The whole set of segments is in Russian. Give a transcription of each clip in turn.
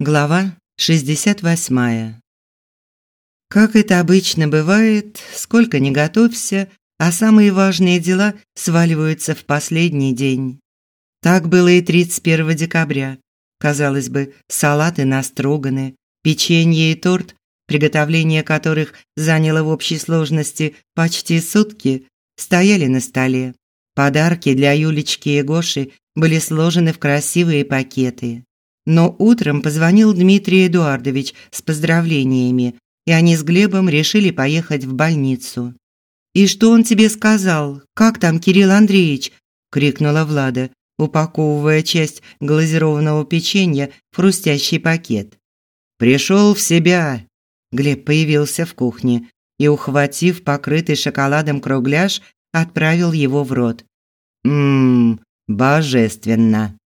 Глава 68. Как это обычно бывает, сколько ни готовься, а самые важные дела сваливаются в последний день. Так было и 31 декабря. Казалось бы, салаты настроганы, печенье и торт, приготовление которых заняло в общей сложности почти сутки, стояли на столе. Подарки для Юлечки и Гоши были сложены в красивые пакеты. Но утром позвонил Дмитрий Эдуардович с поздравлениями, и они с Глебом решили поехать в больницу. «И что он тебе сказал? Как там Кирилл Андреевич?» – крикнула Влада, упаковывая часть глазированного печенья в хрустящий пакет. «Пришел в себя!» Глеб появился в кухне и, ухватив покрытый шоколадом кругляш, отправил его в рот. «Ммм, божественно!»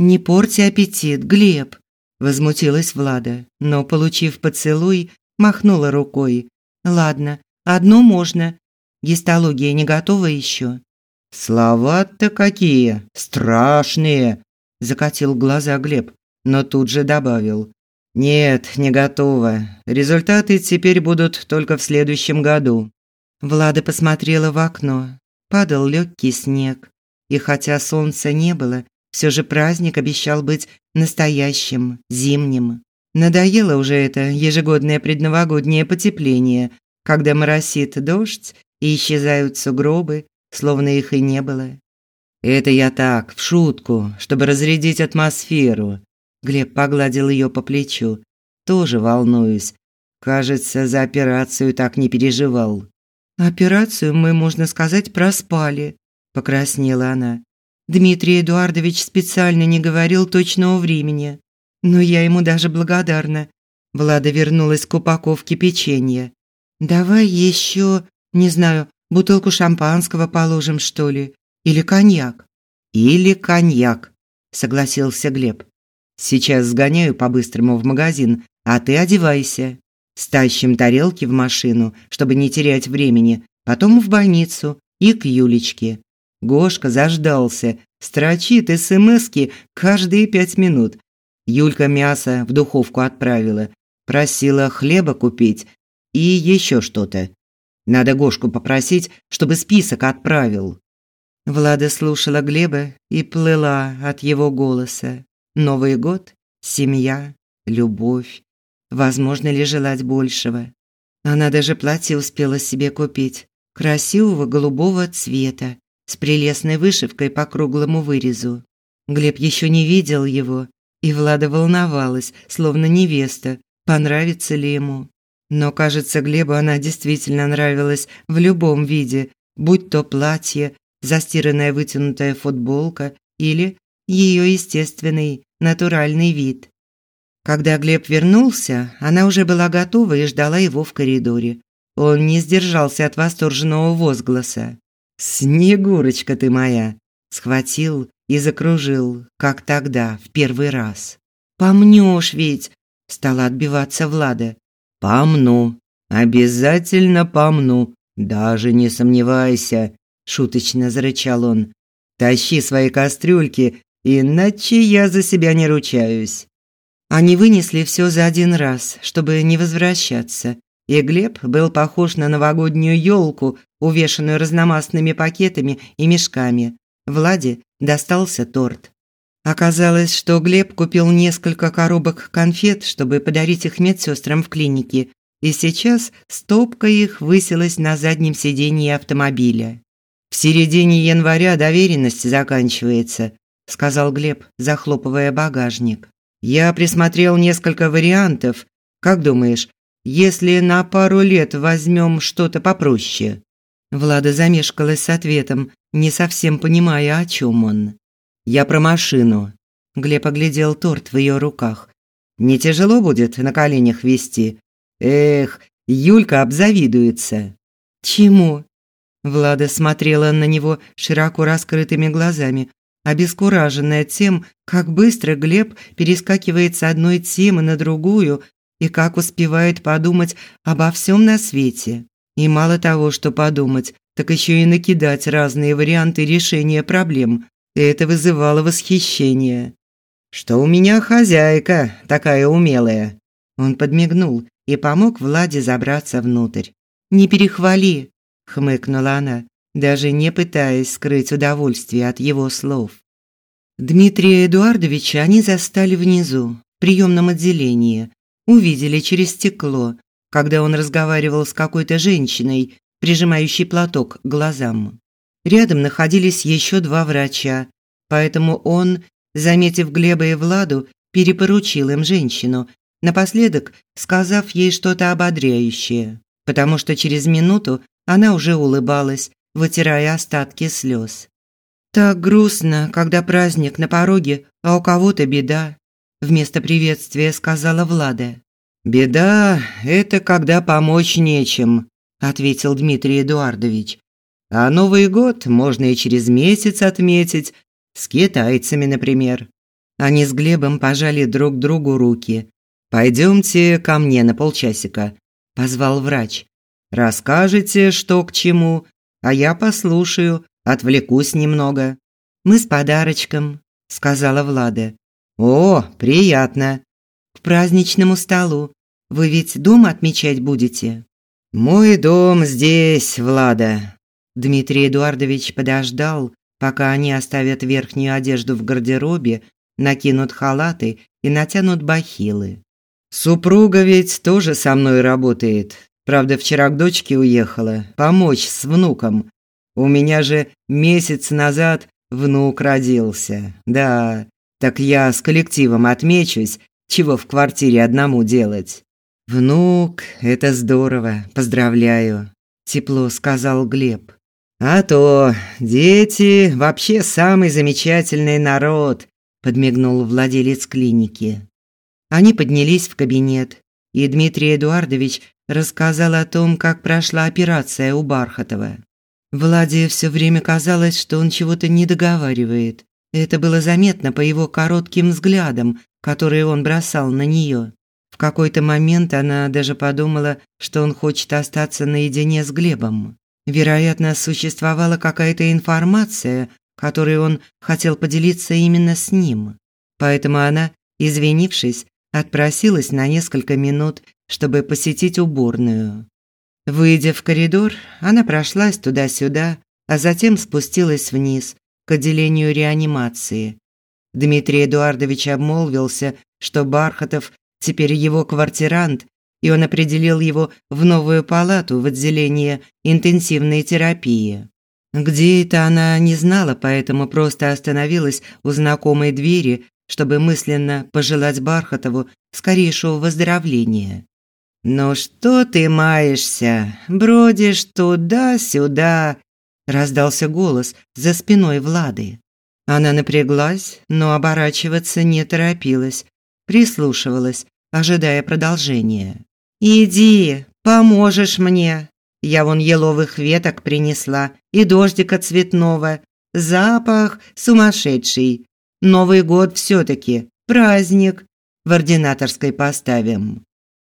«Не порти аппетит, Глеб!» – возмутилась Влада, но, получив поцелуй, махнула рукой. «Ладно, одно можно. Гистология не готова еще». «Слова-то какие! Страшные!» – закатил глаза Глеб, но тут же добавил. «Нет, не готова. Результаты теперь будут только в следующем году». Влада посмотрела в окно. Падал легкий снег. И хотя солнца не было, все же праздник обещал быть настоящим, зимним. Надоело уже это ежегодное предновогоднее потепление, когда моросит дождь и исчезают сугробы, словно их и не было. Это я так, в шутку, чтобы разрядить атмосферу. Глеб погладил ее по плечу. Тоже волнуюсь. Кажется, за операцию так не переживал. Операцию мы, можно сказать, проспали, покраснела она. Дмитрий Эдуардович специально не говорил точного времени, но я ему даже благодарна. Влада вернулась к упаковке печенья. Давай еще, не знаю, бутылку шампанского положим, что ли, или коньяк. Или коньяк, согласился Глеб. Сейчас сгоняю по-быстрому в магазин, а ты одевайся. Стащим тарелки в машину, чтобы не терять времени, потом в больницу и к Юлечке. Гошка заждался, строчит СМСки каждые пять минут. Юлька мясо в духовку отправила, просила хлеба купить и еще что-то. Надо Гошку попросить, чтобы список отправил. Влада слушала Глеба и плыла от его голоса. Новый год, семья, любовь. Возможно ли желать большего? Она даже платье успела себе купить, красивого голубого цвета, с прелестной вышивкой по круглому вырезу. Глеб еще не видел его, и Влада волновалась, словно невеста, понравится ли ему. Но, кажется, Глебу она действительно нравилась в любом виде, будь то платье, застиранная вытянутая футболка или ее естественный, натуральный вид. Когда Глеб вернулся, она уже была готова и ждала его в коридоре. Он не сдержался от восторженного возгласа. «Снегурочка ты моя!» Схватил и закружил, как тогда, в первый раз. «Помнёшь ведь!» Стала отбиваться Влада. «Помну. Обязательно помну. Даже не сомневайся!» Шуточно зарычал он. «Тащи свои кастрюльки, иначе я за себя не ручаюсь». Они вынесли все за один раз, чтобы не возвращаться. И Глеб был похож на новогоднюю елку, увешанную разномастными пакетами и мешками. Владе достался торт. Оказалось, что Глеб купил несколько коробок конфет, чтобы подарить их медсестрам в клинике, и сейчас стопка их высилась на заднем сиденье автомобиля. «В середине января доверенность заканчивается», – сказал Глеб, захлопывая багажник. «Я присмотрел несколько вариантов. Как думаешь, если на пару лет возьмем что-то попроще?» Влада замешкалась с ответом, не совсем понимая, о чем он. «Я про машину». Глеб оглядел торт в ее руках. «Не тяжело будет на коленях вести? Эх, Юлька обзавидуется». «Чему?» Влада смотрела на него широко раскрытыми глазами, обескураженная тем, как быстро Глеб перескакивает с одной темы на другую и как успевает подумать обо всем на свете. И мало того, что подумать, так еще и накидать разные варианты решения проблем. Это вызывало восхищение. что у меня хозяйка такая умелая». Он подмигнул и помог Владе забраться внутрь. «Не перехвали», – хмыкнула она, даже не пытаясь скрыть удовольствие от его слов. Дмитрия Эдуардовича они застали внизу, в приемном отделении, увидели через стекло, когда он разговаривал с какой-то женщиной, прижимающей платок к глазам. Рядом находились еще два врача, поэтому он, заметив Глеба и Владу, перепоручил им женщину, напоследок сказав ей что-то ободряющее, потому что через минуту она уже улыбалась, вытирая остатки слез. «Так грустно, когда праздник на пороге, а у кого-то беда», вместо приветствия сказала Влада. «Беда – это когда помочь нечем», – ответил Дмитрий Эдуардович. «А Новый год можно и через месяц отметить, с китайцами, например». Они с Глебом пожали друг другу руки. «Пойдемте ко мне на полчасика», – позвал врач. «Расскажете, что к чему, а я послушаю, отвлекусь немного». «Мы с подарочком», – сказала Влада. «О, приятно к праздничному столу. Вы ведь дома отмечать будете? Мой дом здесь, Влада. Дмитрий Эдуардович подождал, пока они оставят верхнюю одежду в гардеробе, накинут халаты и натянут бахилы. Супруга ведь тоже со мной работает. Правда, вчера к дочке уехала помочь с внуком. У меня же месяц назад внук родился. Да, так я с коллективом отмечусь чего в квартире одному делать? Внук, это здорово, поздравляю, тепло сказал Глеб. А то дети вообще самый замечательный народ, подмигнул владелец клиники. Они поднялись в кабинет, и Дмитрий Эдуардович рассказал о том, как прошла операция у Бархатова. Владе все время казалось, что он чего-то не договаривает. Это было заметно по его коротким взглядам, которые он бросал на нее. В какой-то момент она даже подумала, что он хочет остаться наедине с Глебом. Вероятно, существовала какая-то информация, которой он хотел поделиться именно с ним. Поэтому она, извинившись, отпросилась на несколько минут, чтобы посетить уборную. Выйдя в коридор, она прошлась туда-сюда, а затем спустилась вниз, к отделению реанимации, Дмитрий Эдуардович обмолвился, что Бархатов теперь его квартирант, и он определил его в новую палату в отделение интенсивной терапии. Где это она не знала, поэтому просто остановилась у знакомой двери, чтобы мысленно пожелать Бархатову скорейшего выздоровления. «Ну что ты маешься? Бродишь туда-сюда?» – раздался голос за спиной Влады. Она напряглась, но оборачиваться не торопилась, прислушивалась, ожидая продолжения. «Иди, поможешь мне. Я вон еловых веток принесла и дождика цветного. Запах сумасшедший. Новый год все-таки, праздник. В ординаторской поставим».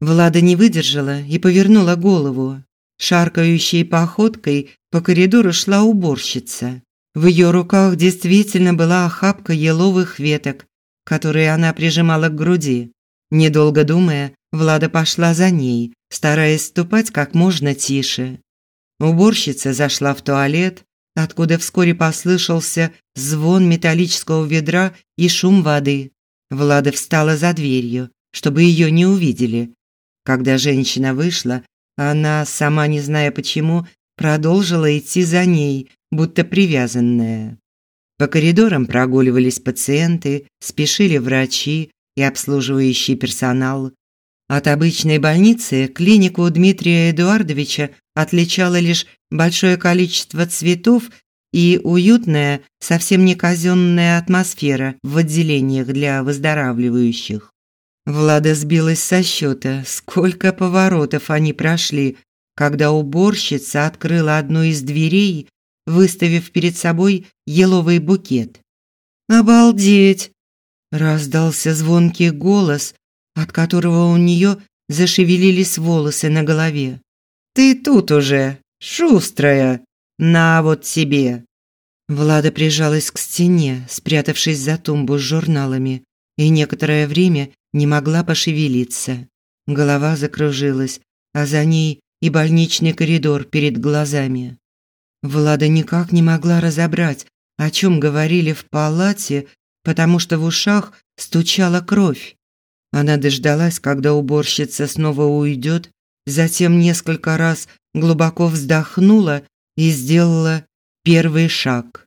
Влада не выдержала и повернула голову. Шаркающей походкой по коридору шла уборщица. В ее руках действительно была охапка еловых веток, которые она прижимала к груди. Недолго думая, Влада пошла за ней, стараясь ступать как можно тише. Уборщица зашла в туалет, откуда вскоре послышался звон металлического ведра и шум воды. Влада встала за дверью, чтобы ее не увидели. Когда женщина вышла, она, сама не зная почему, продолжила идти за ней, будто привязанная. По коридорам прогуливались пациенты, спешили врачи и обслуживающий персонал. От обычной больницы клинику Дмитрия Эдуардовича отличало лишь большое количество цветов и уютная, совсем не казенная атмосфера в отделениях для выздоравливающих. Влада сбилась со счета, сколько поворотов они прошли, когда уборщица открыла одну из дверей выставив перед собой еловый букет. «Обалдеть!» – раздался звонкий голос, от которого у нее зашевелились волосы на голове. «Ты тут уже, шустрая! На вот тебе!» Влада прижалась к стене, спрятавшись за тумбу с журналами. и некоторое время не могла пошевелиться. Голова закружилась, а за ней и больничный коридор перед глазами. Влада никак не могла разобрать, о чем говорили в палате, потому что в ушах стучала кровь. Она дождалась, когда уборщица снова уйдет, затем несколько раз глубоко вздохнула и сделала первый шаг.